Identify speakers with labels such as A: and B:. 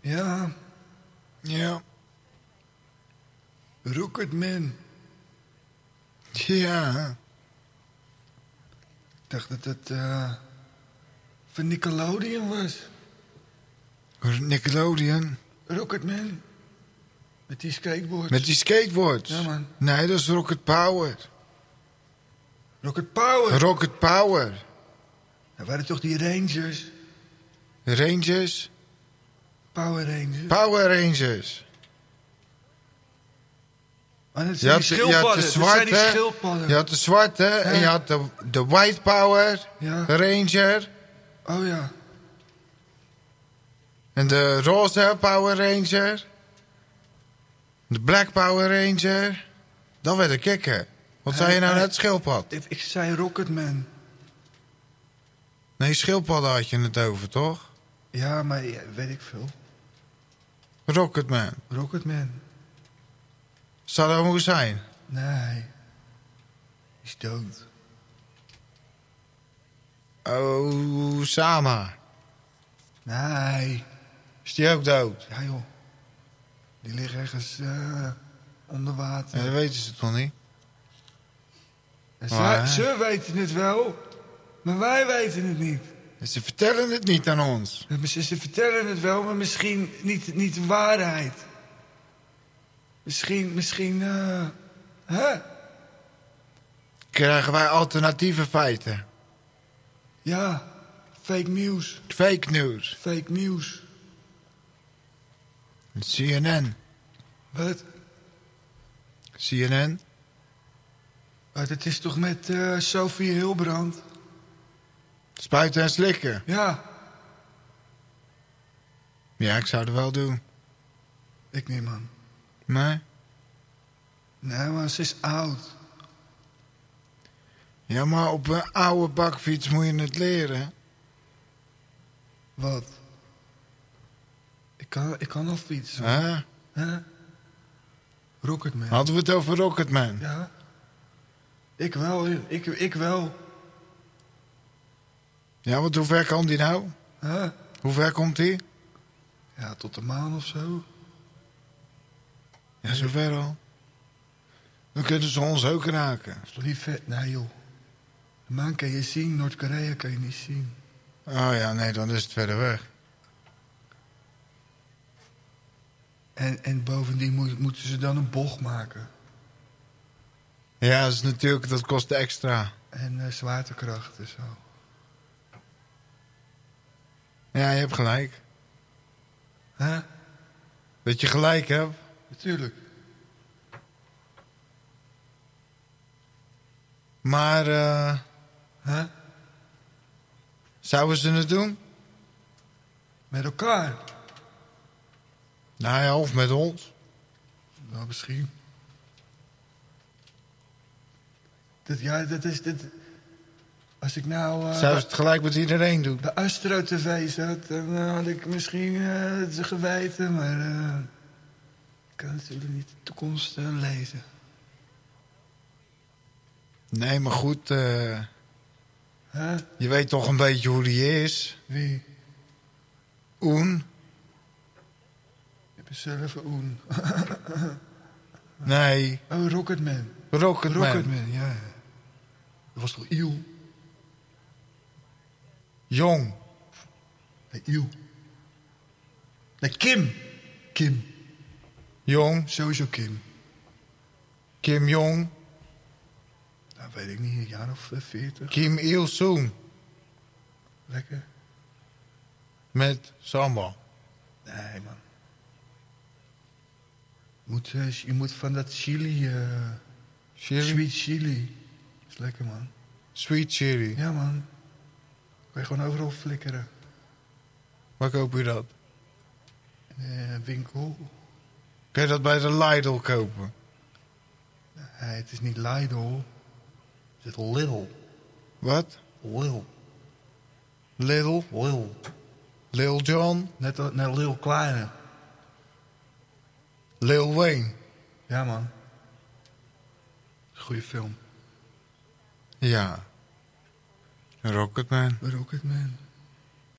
A: Ja,
B: Ja.
A: Rocketman.
B: Ja.
A: Ik dacht dat het eh, van Nickelodeon was.
B: Nickelodeon.
A: Rocketman. Met die skateboard.
B: Met die skateboards.
A: Ja, man.
B: Nee, dat is Rocket Power.
A: Rocket Power.
B: Rocket Power.
A: Dat waren toch die Rangers?
B: Rangers.
A: Power Rangers.
B: Power Rangers.
A: Maar dat
B: Je
A: zijn
B: had,
A: die
B: je had de zwarte, je had de zwarte en je had de, de White Power
A: Ja.
B: Ranger
A: Oh ja.
B: en de roze Power Ranger. De Black Power Ranger. Dat werd een kikker. Wat zei je nou
A: Hij-
B: net, schildpad?
A: Ik, ik zei Rocketman.
B: Nee, schildpadden had je het over, toch?
A: Ja, maar ja, weet ik veel.
B: Rocketman.
A: Rocketman.
B: Saddam Hussein.
A: Nee. Is dood.
B: Osama.
A: Nee.
B: Is die ook dood?
A: Ja joh. Die liggen ergens eh, onder water.
B: Ja, dat weten ze toch niet?
A: Ze, ze weten het wel, maar wij weten het niet.
B: Ze vertellen het niet aan ons.
A: Ze, ze vertellen het wel, maar misschien niet, niet de waarheid. Misschien, misschien, eh... hè?
B: Krijgen wij alternatieve feiten.
A: Ja, fake nieuws,
B: Fake news.
A: fake nieuws.
B: CNN.
A: Wat?
B: CNN.
A: Maar dat is toch met eh Sophie Hilbrand?
B: Spuiten en slikken.
A: Ja,
B: Ja, ik zou het wel doen.
A: ik niet man.
B: Nee?
A: Nee, maar ze is oud.
B: Ja, maar op een oude bakfiets moet je het leren.
A: Wat? Ik kan, ik kan al fietsen.
B: Hè?
A: Hè? Rocketman.
B: Hadden we het over Rocketman?
A: Ja. Ik wel, ik, ik wel.
B: Ja, want hoe ver kan die nou?
A: Hè?
B: Hoe ver komt die?
A: Ja, tot de maan of zo.
B: Ja, zover al. Dan kunnen ze ons ook raken.
A: Dat is toch niet vet? Nee joh. De maan kan je zien, Noord-Korea kan je niet zien.
B: Oh ja, nee, dan is het verder weg.
A: En, en bovendien moet, moeten ze dan een bocht maken.
B: Ja, dat is natuurlijk, dat kost extra.
A: En eh, zwaartekracht en zo.
B: Ja, je hebt gelijk.
A: Hè?
B: Dat je gelijk hebt.
A: Natuurlijk.
B: Maar, eh, zouden ze het doen?
A: Met elkaar.
B: Nou ja, of met ons.
A: Nou, misschien. Dat, ja, dat is... Dat, als ik nou... eh,
B: ze het gelijk met iedereen doen?
A: bij Astro TV zat, dan had ik misschien het ze geweten, maar eh, ik kan natuurlijk niet de toekomst lezen.
B: Nee, maar goed, je weet toch een beetje hoe die is.
A: Wie?
B: Oen?
A: Ik ben zelf een oen.
B: Nee,
A: Oh, Rocketman.
B: Rocketman.
A: Rocketman, ja. ja. Dat was toch Iel?
B: Jong.
A: Nee, Iel. Nee, Kim. Kim.
B: Jong.
A: Sowieso Kim.
B: Kim Jong.
A: Nou, weet ik niet, een jaar of eh, veertig.
B: Kim Il-sung.
A: Lekker.
B: Met sambal.
A: Nee, man. Moet, eh, je moet van dat chili, eh
B: Chili?
A: sweet chili. is lekker, man.
B: Sweet chili.
A: Ja, man. Je gewoon overal flikkeren.
B: Waar koop je dat?
A: Eh, winkel.
B: Kun je dat bij de Lidl kopen?
A: Nee, het is niet Lidl. Het is Lidl.
B: Wat?
A: Lil.
B: Lidl?
A: Lil.
B: Lil John?
A: Net, net Lil Kleine.
B: Lil Wayne?
A: Ja, man. Goeie film.
B: Ja. Rocketman.
A: Rocketman.